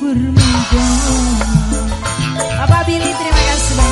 bermegah Bapak terima kasih banyak.